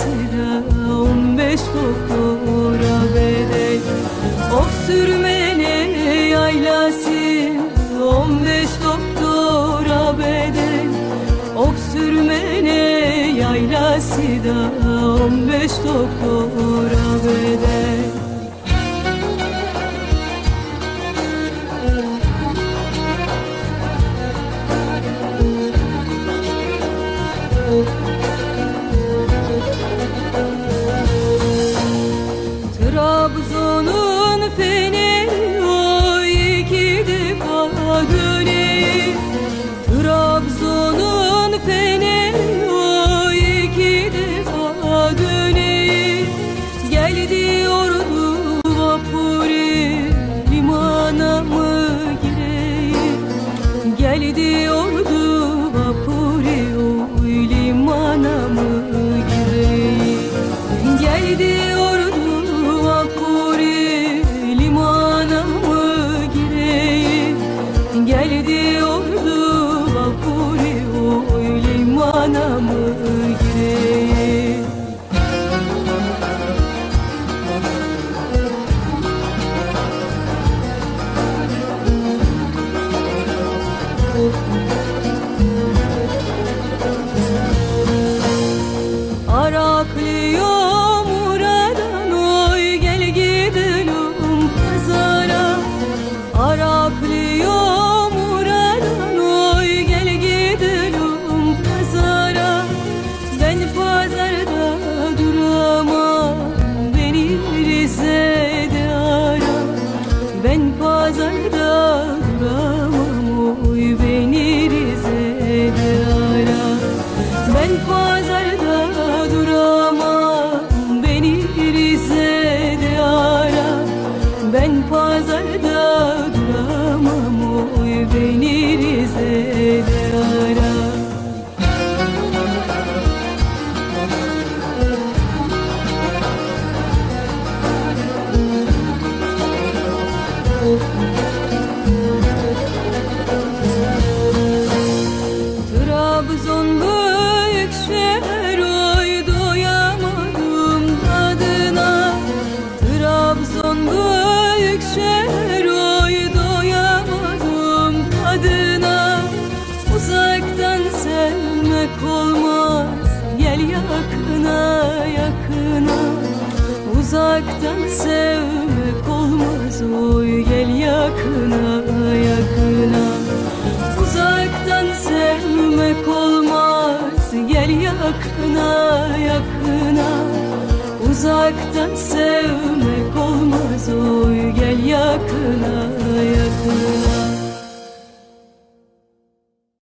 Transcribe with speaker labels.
Speaker 1: sıra on beş doktora bedel Of sürmene yaylası on beş doktora bedel Ok sürmene yaylası da on beş doktora bedel geldi. Ben pazarda duramam oy beni Rize'de ara. Ben pazarda uzaktan sevmek olmaz. Oy gel yakına yakına. Uzaktan sevmek olmaz. Gel yakına yakına. Uzaktan sevmek olmaz. Oy gel yakına yakına.